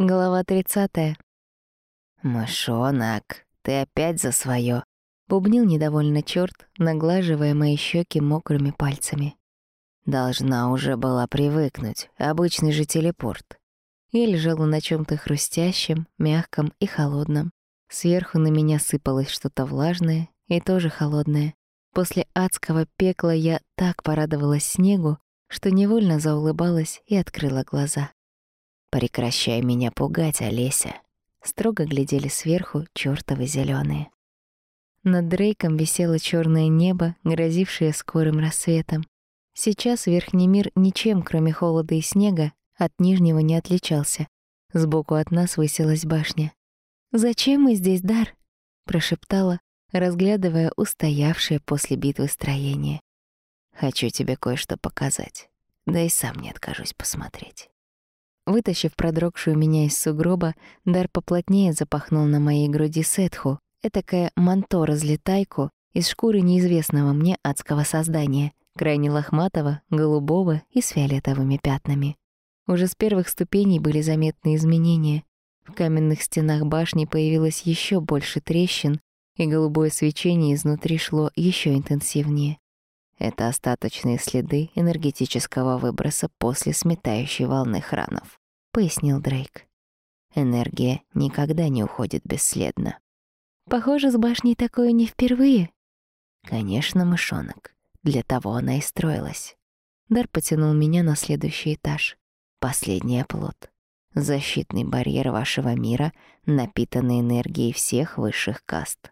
Глава 30. «Мышонок, ты опять за свое, бубнил недовольно черт, наглаживая мои щеки мокрыми пальцами. «Должна уже была привыкнуть, обычный же телепорт». Я лежала на чем то хрустящем, мягком и холодном. Сверху на меня сыпалось что-то влажное и тоже холодное. После адского пекла я так порадовалась снегу, что невольно заулыбалась и открыла глаза. «Прекращай меня пугать, Олеся!» Строго глядели сверху чёртовы зелёные. Над Дрейком висело чёрное небо, грозившее скорым рассветом. Сейчас верхний мир ничем, кроме холода и снега, от нижнего не отличался. Сбоку от нас высилась башня. «Зачем мы здесь, Дар?» — прошептала, разглядывая устоявшее после битвы строение. «Хочу тебе кое-что показать, да и сам не откажусь посмотреть». Вытащив продрогшую меня из сугроба, Дар поплотнее запахнул на моей груди сетху, этакое манто-разлетайку из шкуры неизвестного мне адского создания, крайне лохматого, голубого и с фиолетовыми пятнами. Уже с первых ступеней были заметны изменения. В каменных стенах башни появилось еще больше трещин, и голубое свечение изнутри шло еще интенсивнее. Это остаточные следы энергетического выброса после сметающей волны хранов, пояснил Дрейк. Энергия никогда не уходит бесследно. Похоже, с башней такое не впервые. Конечно, мышонок. Для того она и строилась. Дар потянул меня на следующий этаж. Последний оплот. Защитный барьер вашего мира, напитанный энергией всех высших каст.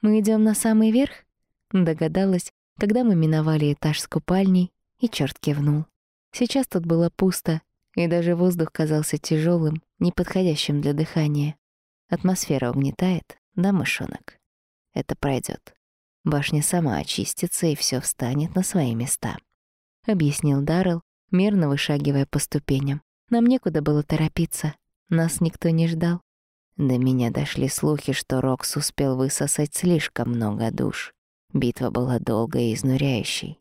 Мы идем на самый верх? Догадалась, когда мы миновали этаж с купальней, и черт кивнул. Сейчас тут было пусто, и даже воздух казался тяжелым, неподходящим для дыхания. Атмосфера угнетает, да, мышонок? Это пройдет. Башня сама очистится, и все встанет на свои места. Объяснил Даррелл, мерно вышагивая по ступеням. Нам некуда было торопиться. Нас никто не ждал. До меня дошли слухи, что Рокс успел высосать слишком много душ. Битва была долгой и изнуряющей.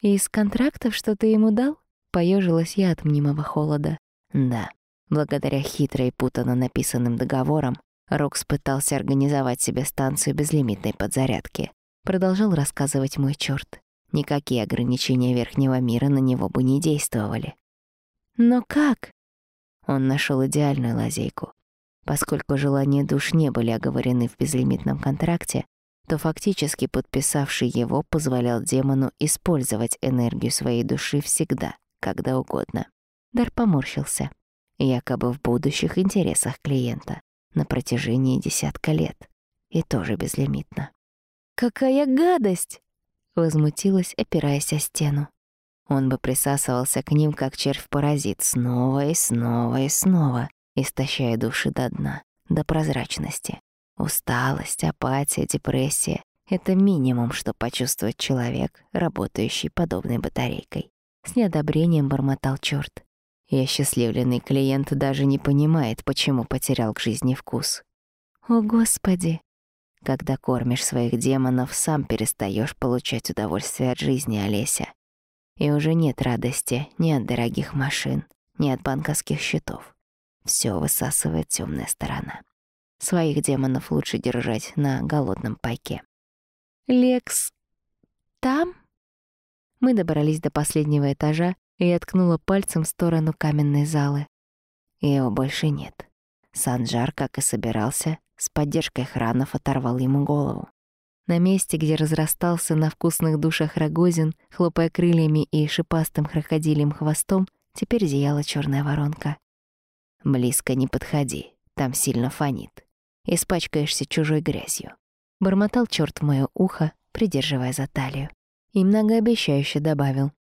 И из контрактов, что ты ему дал? Поежилась я от мнимого холода. Да, благодаря хитро и путанно написанным договорам, Рокс пытался организовать себе станцию безлимитной подзарядки. Продолжал рассказывать мой чёрт. Никакие ограничения верхнего мира на него бы не действовали. Но как? Он нашел идеальную лазейку. Поскольку желания душ не были оговорены в безлимитном контракте, то фактически подписавший его позволял демону использовать энергию своей души всегда, когда угодно. Дар поморщился. Якобы в будущих интересах клиента на протяжении десятка лет. И тоже безлимитно. «Какая гадость!» — возмутилась, опираясь о стену. Он бы присасывался к ним, как червь-паразит, снова и снова и снова, истощая души до дна, до прозрачности. Усталость, апатия, депрессия — это минимум, что почувствует человек, работающий подобной батарейкой. С неодобрением бормотал чёрт. И осчастливленный клиент даже не понимает, почему потерял к жизни вкус. «О, Господи!» Когда кормишь своих демонов, сам перестаешь получать удовольствие от жизни, Олеся. И уже нет радости ни от дорогих машин, ни от банковских счетов. Все высасывает темная сторона. Своих демонов лучше держать на голодном пайке. «Лекс... там?» Мы добрались до последнего этажа, и я ткнула пальцем в сторону каменной залы. Его больше нет. Санджар, как и собирался, с поддержкой хранов оторвал ему голову. На месте, где разрастался на вкусных душах Рогозин, хлопая крыльями и шипастым крокодилем хвостом, теперь зияла черная воронка. «Близко не подходи, там сильно фонит испачкаешься чужой грязью. Бормотал черт в моё ухо, придерживая за талию. И многообещающе добавил.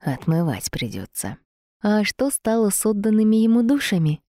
Отмывать придется. А что стало с отданными ему душами?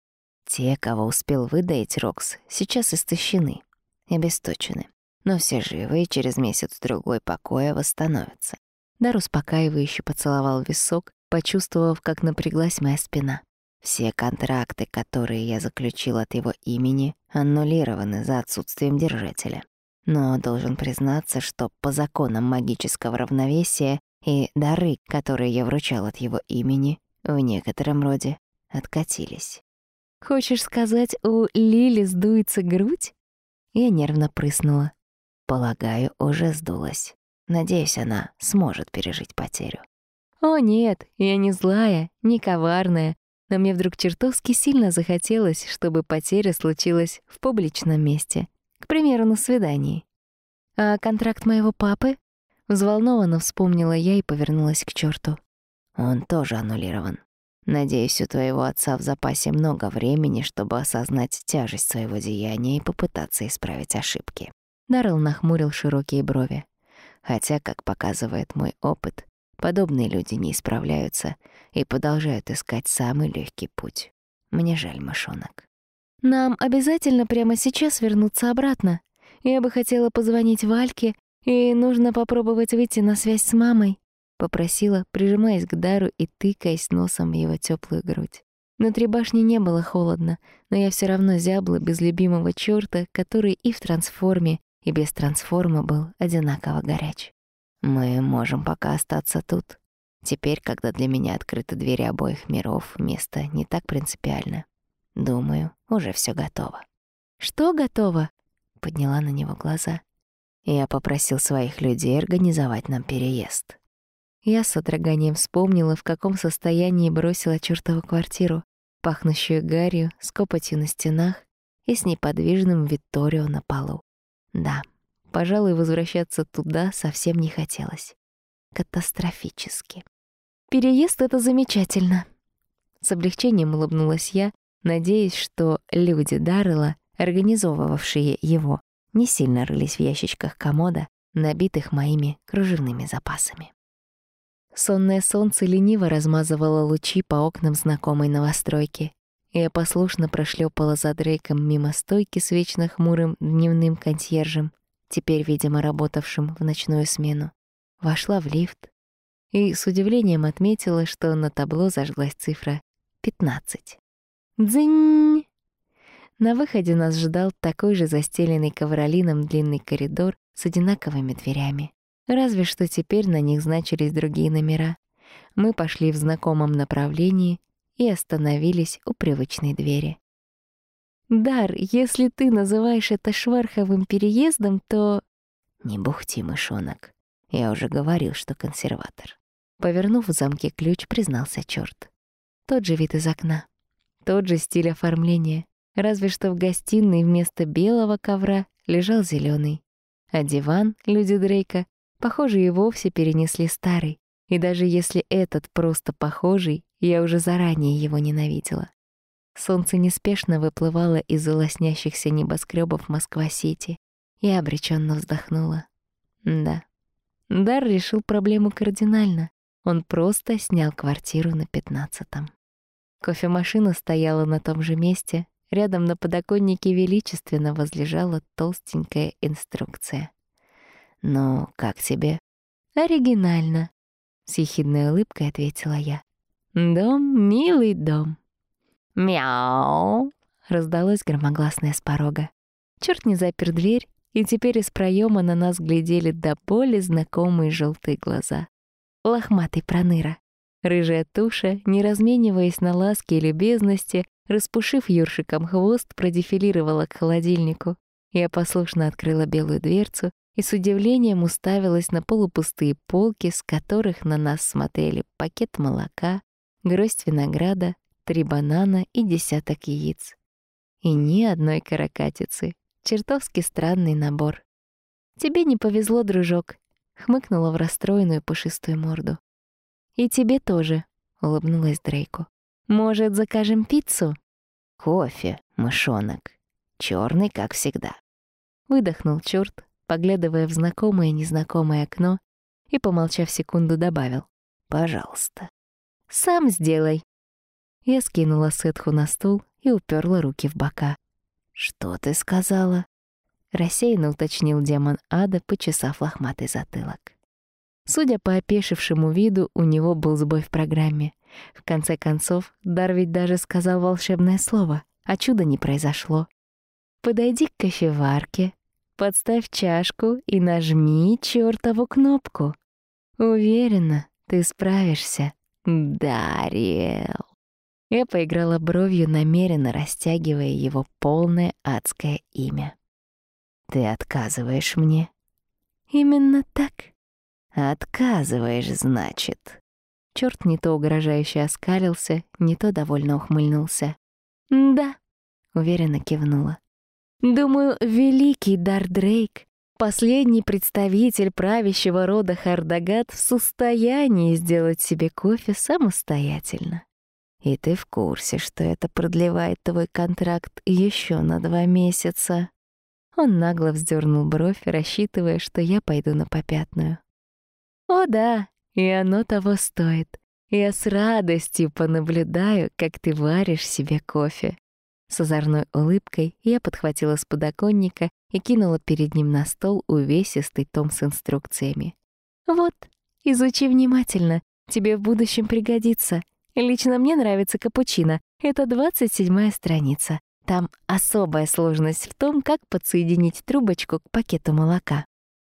Те, кого успел выдаить Рокс, сейчас истощены, обесточены. Но все живы и через месяц-другой покоя восстановятся. Дар успокаивающе поцеловал висок, почувствовав, как напряглась моя спина. Все контракты, которые я заключил от его имени, аннулированы за отсутствием держателя. Но должен признаться, что по законам магического равновесия и дары, которые я вручал от его имени, в некотором роде откатились. Хочешь сказать, у Лили сдуется грудь? Я нервно прыснула. Полагаю, уже сдулась. Надеюсь, она сможет пережить потерю. О нет, я не злая, не коварная, но мне вдруг чертовски сильно захотелось, чтобы потеря случилась в публичном месте, к примеру, на свидании. А контракт моего папы? Взволнованно вспомнила я и повернулась к черту. Он тоже аннулирован. Надеюсь, у твоего отца в запасе много времени, чтобы осознать тяжесть своего деяния и попытаться исправить ошибки. Даррелл нахмурил широкие брови. Хотя, как показывает мой опыт, подобные люди не исправляются и продолжают искать самый легкий путь. Мне жаль, мышонок. Нам обязательно прямо сейчас вернуться обратно. Я бы хотела позвонить Вальке, и нужно попробовать выйти на связь с мамой, попросила, прижимаясь к Дару и тыкаясь носом в его теплую грудь. Внутри башни не было холодно, но я все равно зябла без любимого чёрта, который и в трансформе, и без трансформа был одинаково горяч. Мы можем пока остаться тут. Теперь, когда для меня открыты двери обоих миров, место не так принципиально. Думаю, уже все готово. Что готово? Подняла на него глаза. Я попросил своих людей организовать нам переезд. Я с содроганием вспомнила, в каком состоянии бросила чертову квартиру, пахнущую гарью, с копотью на стенах и с неподвижным Витторио на полу. Да, пожалуй, возвращаться туда совсем не хотелось. Катастрофически. «Переезд — это замечательно!» С облегчением улыбнулась я, надеясь, что люди Даррелла, организовывавшие его, не сильно рылись в ящичках комода, набитых моими кружевными запасами. Сонное солнце лениво размазывало лучи по окнам знакомой новостройки. Я послушно прошлепала за Дрейком мимо стойки с вечно хмурым дневным консьержем, теперь, видимо, работавшим в ночную смену. Вошла в лифт и с удивлением отметила, что на табло зажглась цифра 15. Дзынь! На выходе нас ждал такой же застеленный ковролином длинный коридор с одинаковыми дверями. Разве что теперь на них значились другие номера. Мы пошли в знакомом направлении и остановились у привычной двери. «Дар, если ты называешь это шварховым переездом, то...» «Не бухти, мышонок. Я уже говорил, что консерватор». Повернув в замке ключ, признался чёрт. Тот же вид из окна. Тот же стиль оформления. Разве что в гостиной вместо белого ковра лежал зелёный. А диван, люди Дрейка, похоже, и вовсе перенесли старый. И даже если этот просто похожий, я уже заранее его ненавидела. Солнце неспешно выплывало из лоснящихся небоскребов Москва-Сити. Я обреченно вздохнула. Да. Дар решил проблему кардинально. Он просто снял квартиру на пятнадцатом. Кофемашина стояла на том же месте. Рядом на подоконнике величественно возлежала толстенькая инструкция. «Ну, как тебе?» «Оригинально», — с ехидной улыбкой ответила я. «Дом, милый дом». «Мяу!» — раздалось громогласное с порога. Чёрт не запер дверь, и теперь из проёма на нас глядели до боли знакомые жёлтые глаза. Лохматый проныра. Рыжая туша, не размениваясь на ласки и любезности, распушив ёршиком хвост, продефилировала к холодильнику. Я послушно открыла белую дверцу и с удивлением уставилась на полупустые полки, с которых на нас смотрели пакет молока, гроздь винограда, три банана и десяток яиц. И ни одной каракатицы. Чертовски странный набор. «Тебе не повезло, дружок», — хмыкнула в расстроенную пушистую морду. «И тебе тоже», — улыбнулась Дрейку. «Может, закажем пиццу?» «Кофе, мышонок. черный, как всегда». Выдохнул чёрт, поглядывая в знакомое незнакомое окно и, помолчав секунду, добавил. «Пожалуйста». «Сам сделай». Я скинула сетху на стул и уперла руки в бока. «Что ты сказала?» Рассеянно уточнил демон ада, почесав лохматый затылок. Судя по опешившему виду, у него был сбой в программе. В конце концов, Дар ведь даже сказал волшебное слово, а чуда не произошло. «Подойди к кофеварке, подставь чашку и нажми чёртову кнопку. Уверена, ты справишься, Дариэл. Я поиграла бровью, намеренно растягивая его полное адское имя. «Ты отказываешь мне?» «Именно так». «Отказываешь, значит?» Чёрт не то угрожающе оскалился, не то довольно ухмыльнулся. «Да», — уверенно кивнула. «Думаю, великий Дар Дрейк, последний представитель правящего рода Хардагат, в состоянии сделать себе кофе самостоятельно. И ты в курсе, что это продлевает твой контракт еще на два месяца?» Он нагло вздернул бровь, рассчитывая, что я пойду на попятную. «О да, и оно того стоит. Я с радостью понаблюдаю, как ты варишь себе кофе». С озорной улыбкой я подхватила с подоконника и кинула перед ним на стол увесистый том с инструкциями. «Вот, изучи внимательно, тебе в будущем пригодится. Лично мне нравится капучино. Это 27-я страница. Там особая сложность в том, как подсоединить трубочку к пакету молока.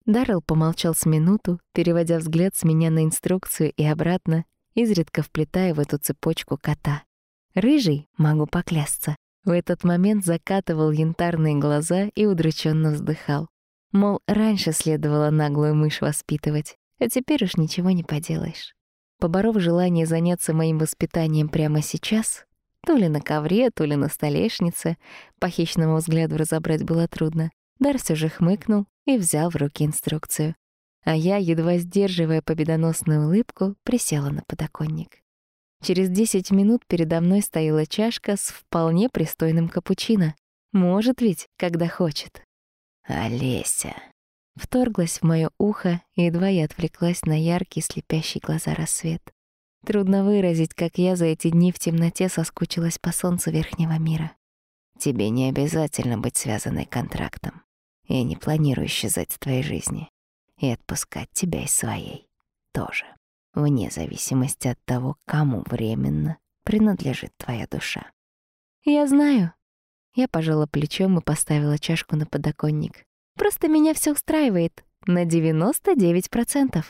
Даррелл помолчал с минуту, переводя взгляд с меня на инструкцию и обратно, изредка вплетая в эту цепочку кота. Рыжий, могу поклясться, в этот момент закатывал янтарные глаза и удрученно вздыхал. Мол, раньше следовало наглую мышь воспитывать, а теперь уж ничего не поделаешь. Поборов желание заняться моим воспитанием прямо сейчас, то ли на ковре, то ли на столешнице, по хищному взгляду разобрать было трудно, Дар все же хмыкнул и взял в руки инструкцию. А я, едва сдерживая победоносную улыбку, присела на подоконник. Через десять минут передо мной стояла чашка с вполне пристойным капучино. Может ведь, когда хочет. «Олеся», Вторглась в моё ухо, и едва я отвлеклась на яркий, слепящий глаза рассвет. Трудно выразить, как я за эти дни в темноте соскучилась по солнцу верхнего мира. Тебе не обязательно быть связанной контрактом. Я не планирую исчезать с твоей жизни. И отпускать тебя из своей тоже. Вне зависимости от того, кому временно принадлежит твоя душа. Я знаю. Я пожала плечом и поставила чашку на подоконник. Просто меня все устраивает. На 99%.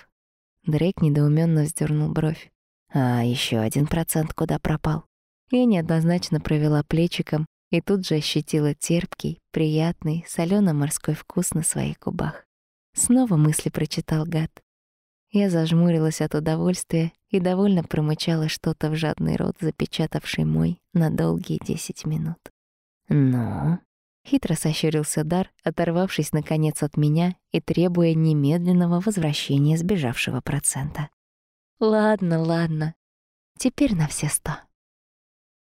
Дрейк недоуменно вздернул бровь. А еще один процент куда пропал? Я неоднозначно провела плечиком и тут же ощутила терпкий, приятный, солено морской вкус на своих губах. Снова мысли прочитал гад. Я зажмурилась от удовольствия и довольно промычала что-то в жадный рот, запечатавший мой на долгие десять минут. «Ну?» Хитро сощурился Дар, оторвавшись наконец от меня и требуя немедленного возвращения сбежавшего процента. «Ладно, ладно. Теперь на все сто».